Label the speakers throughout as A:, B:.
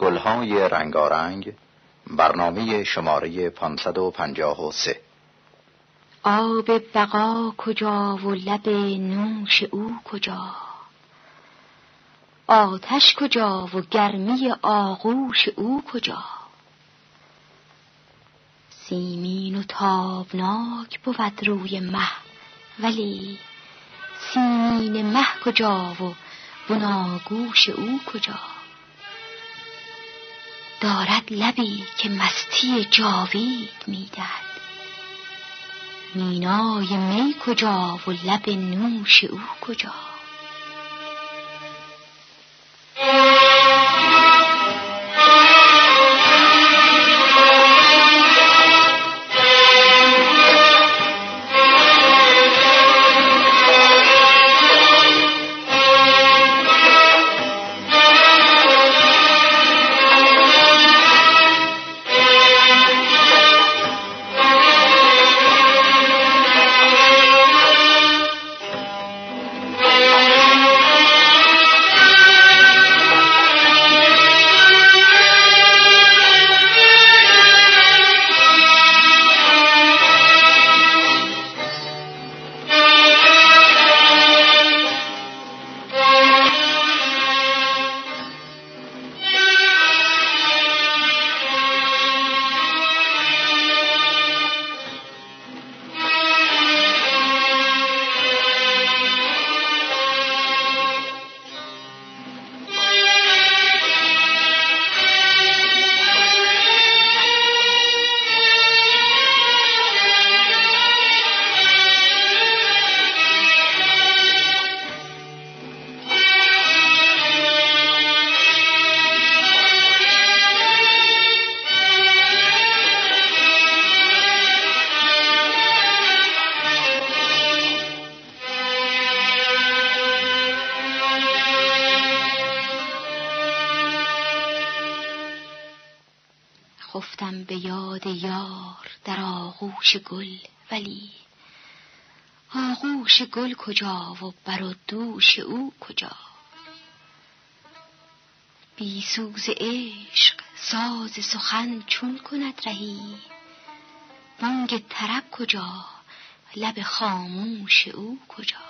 A: گلهای رنگارنگ برنامه شماره 553
B: آب بقا کجا و لب نوش او کجا؟ آتش کجا و گرمی آغوش او کجا؟ سیمین و تابناک بود روی مه ولی سیمین مه کجا و بناگوش او کجا؟ دارد لبی که مستی جاوید می‌دهد. مینای می کجا و لب نوش او کجا؟ در آغوش گل ولی آغوش گل کجا و بر و دوش او کجا؟ بی سوز عشق ساز سخن چون کند رهی بانگ طرب کجا؟ لب خاموش او کجا؟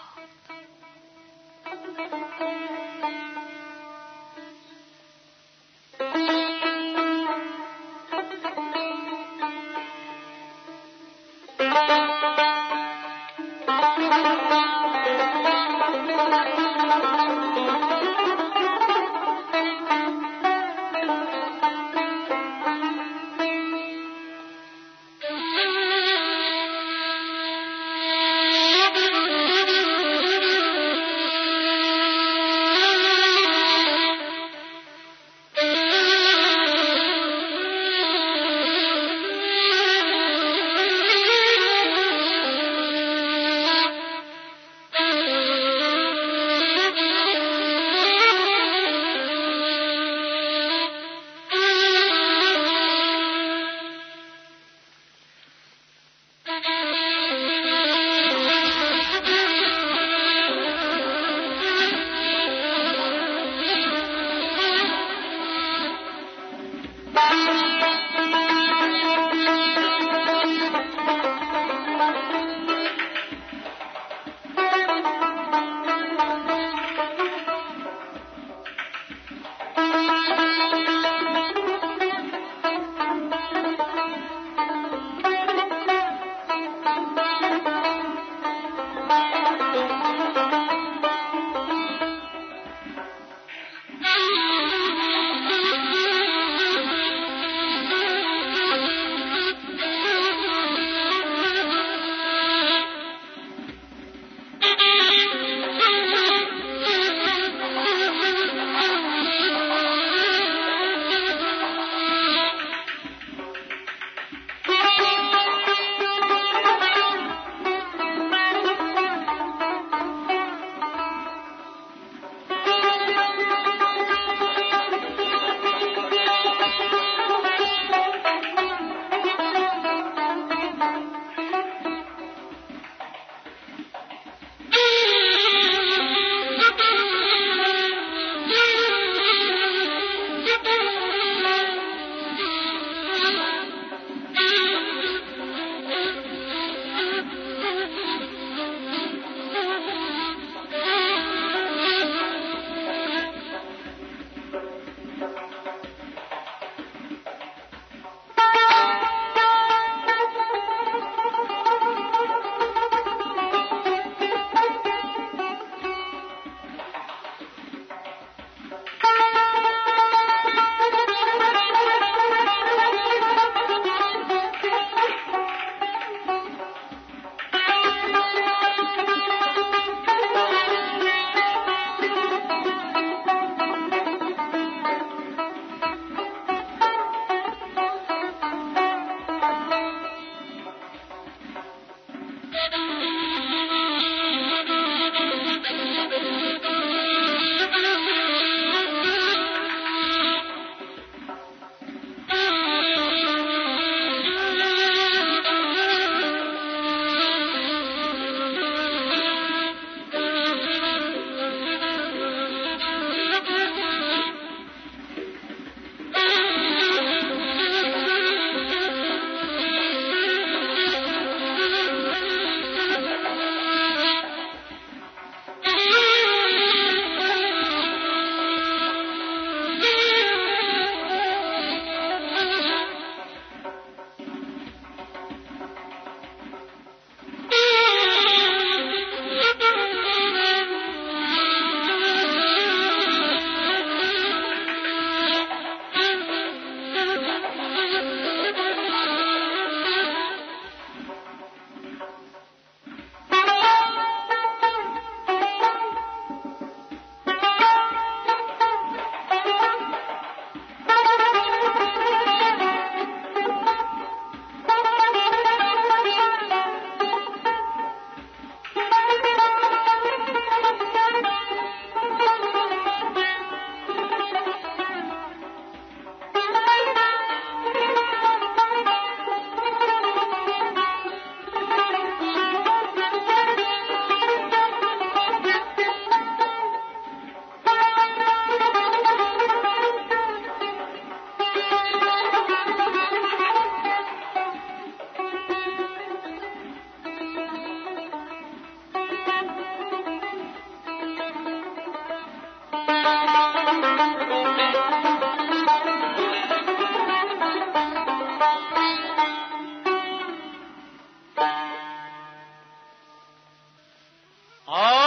B: all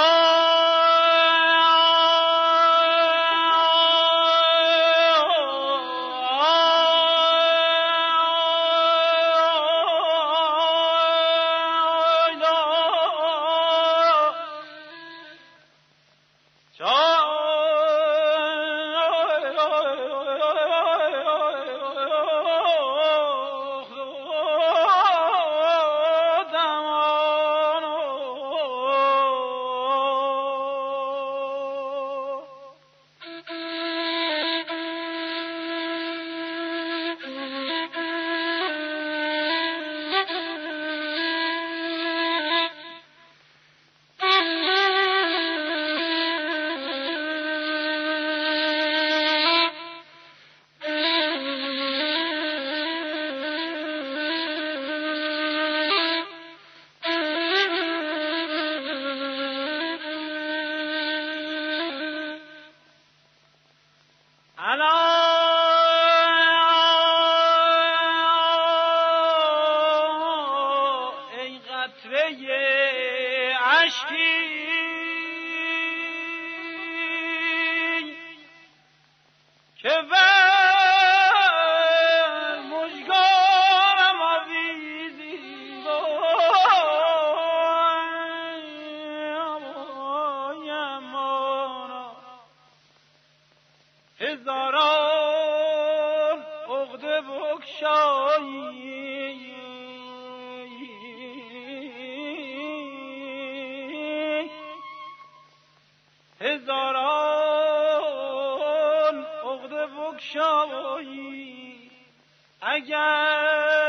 B: هزاران عقده بکشایی. هزاران عقده بکشایی. اگر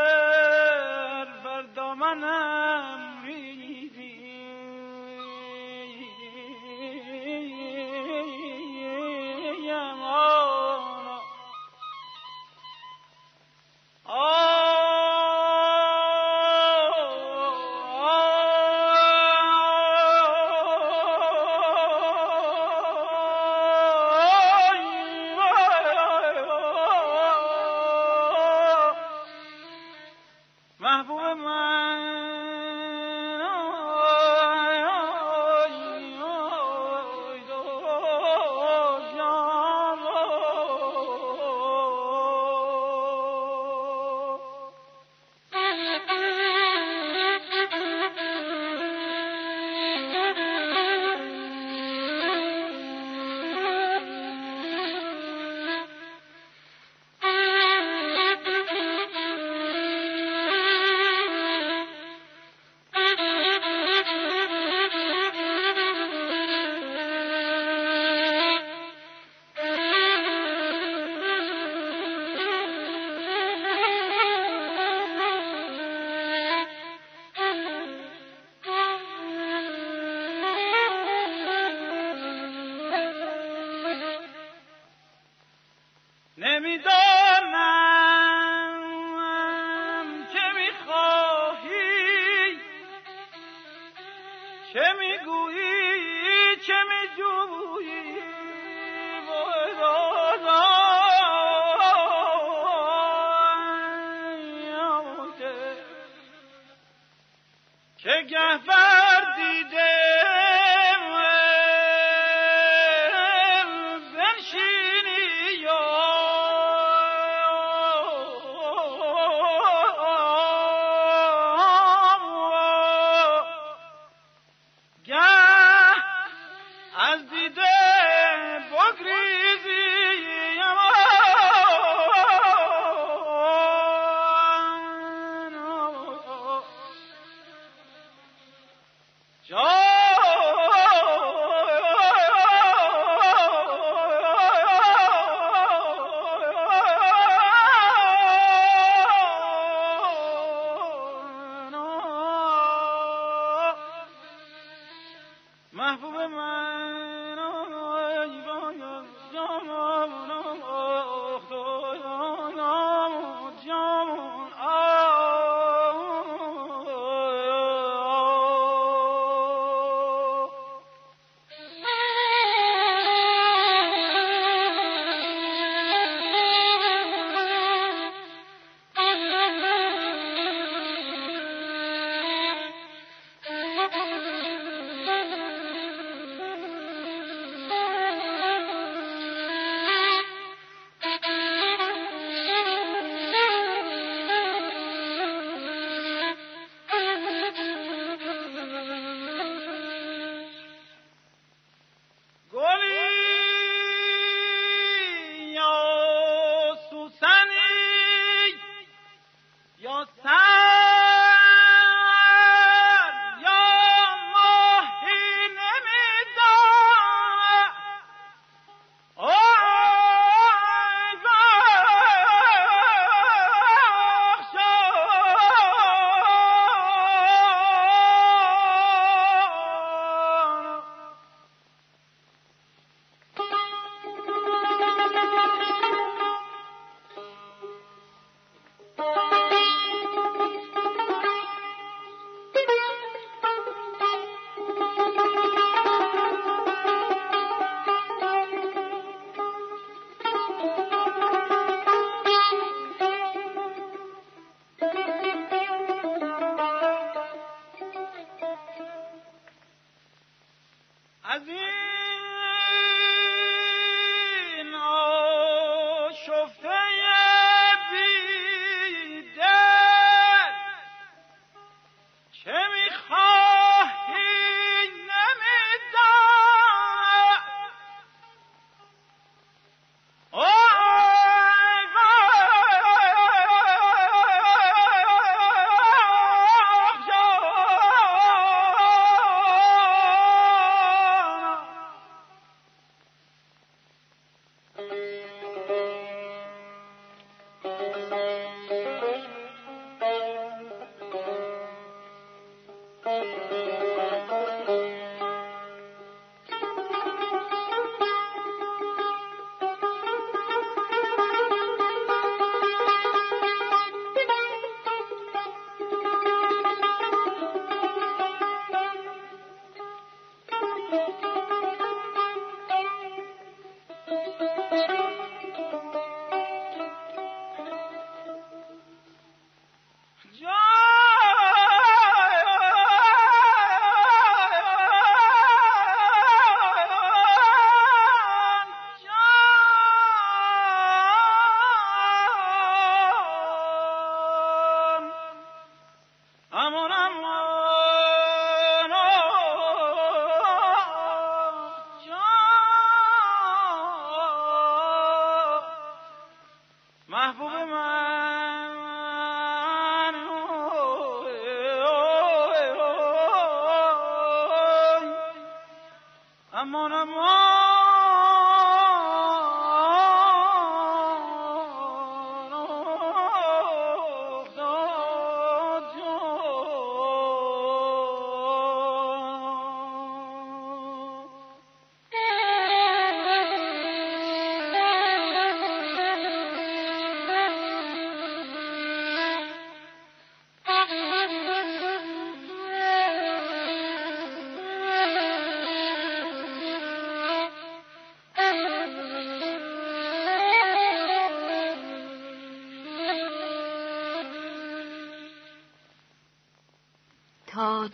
B: mon amour.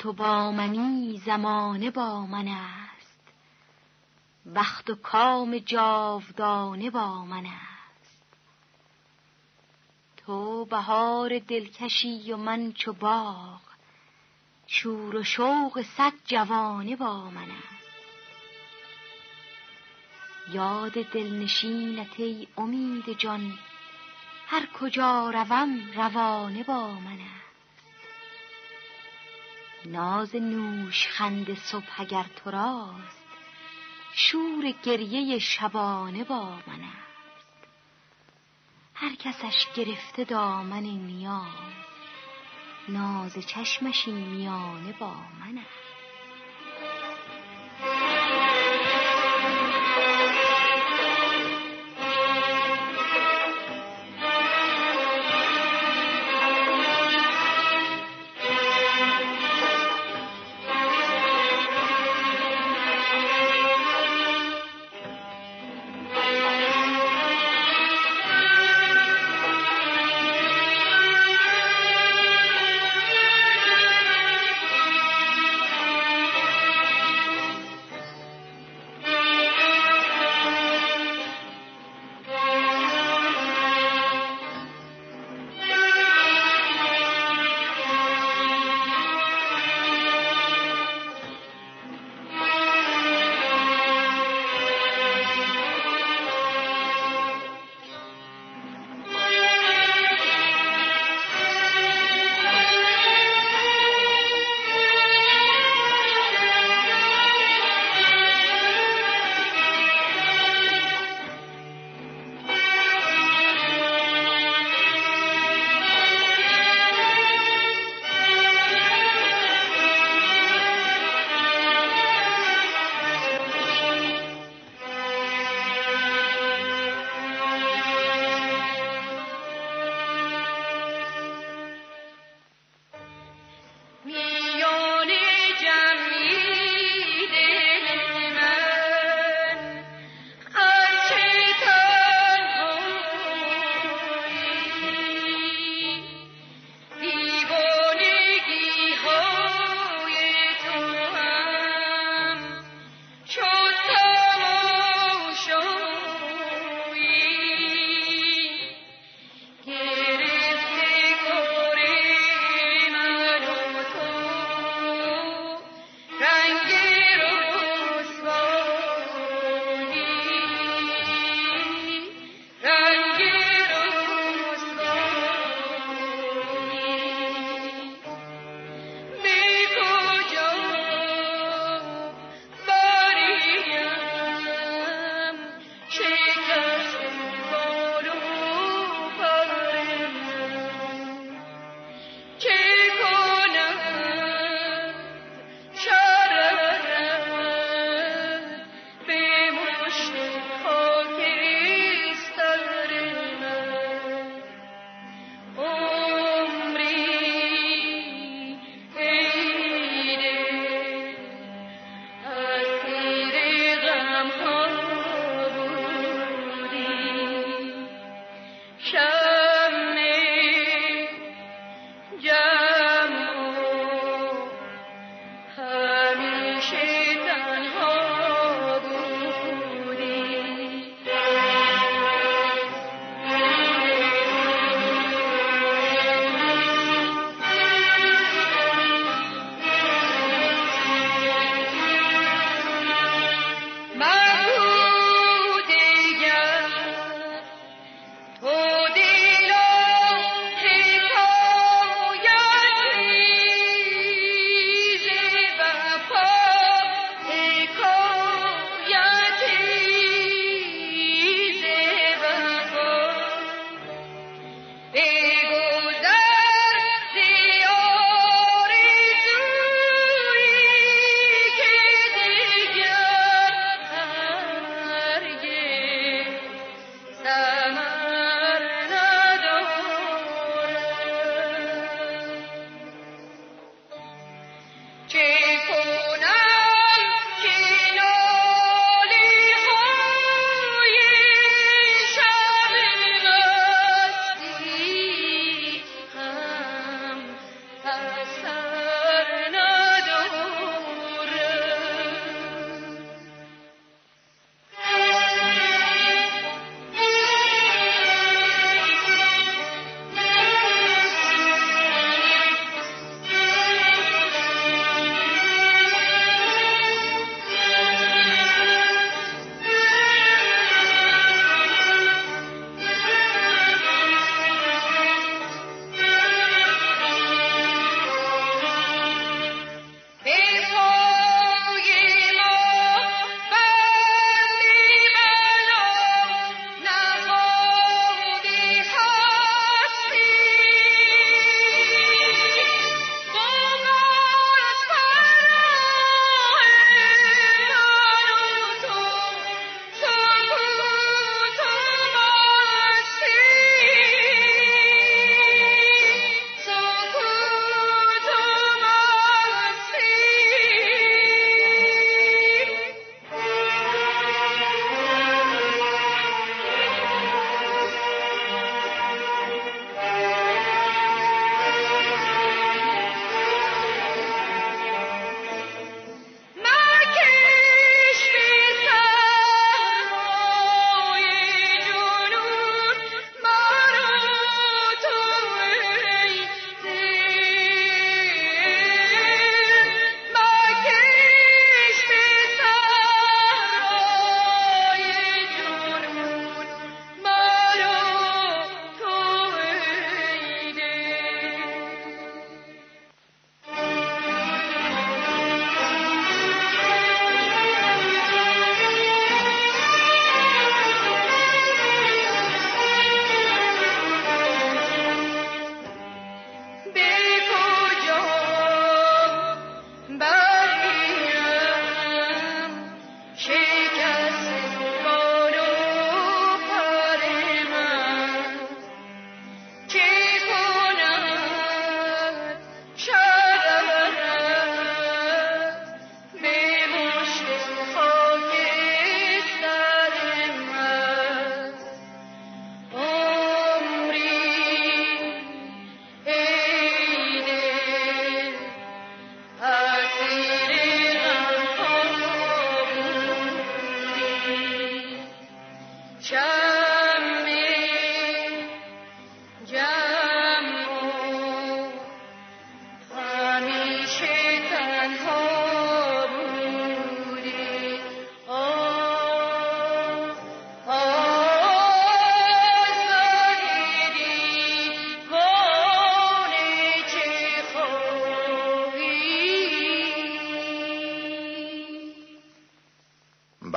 B: تو با منی زمانه با من است. بخت و کام جاودانه با من است. تو بهار دلکشی و من چو باغ شور و شوق صد جوانه با من است. یاد دلنشینت ای امید جان هر کجا روم روانه با من است. ناز نوش خند صبح اگر تو راست شور گریه شبانه با من است. هر کسش گرفته دامن نیاز ناز چشمشی میانه با من است.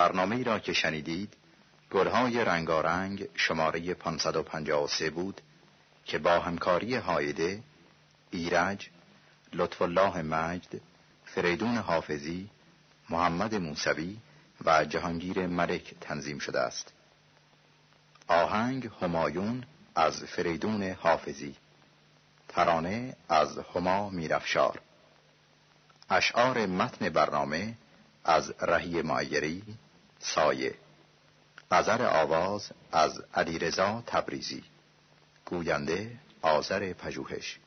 A: برنامه را که شنیدید گلهای رنگارنگ شماره 553 بود که با همکاری هایده، ایرج، لطف الله مجد، فریدون حافظی، محمد موسوی و جهانگیر ملک تنظیم شده است. آهنگ همایون از فریدون حافظی ترانه از هما میرفشار اشعار متن برنامه از رهی مایری سایه. قذر آواز از علیرضا تبریزی. گوینده آذر پژوهش.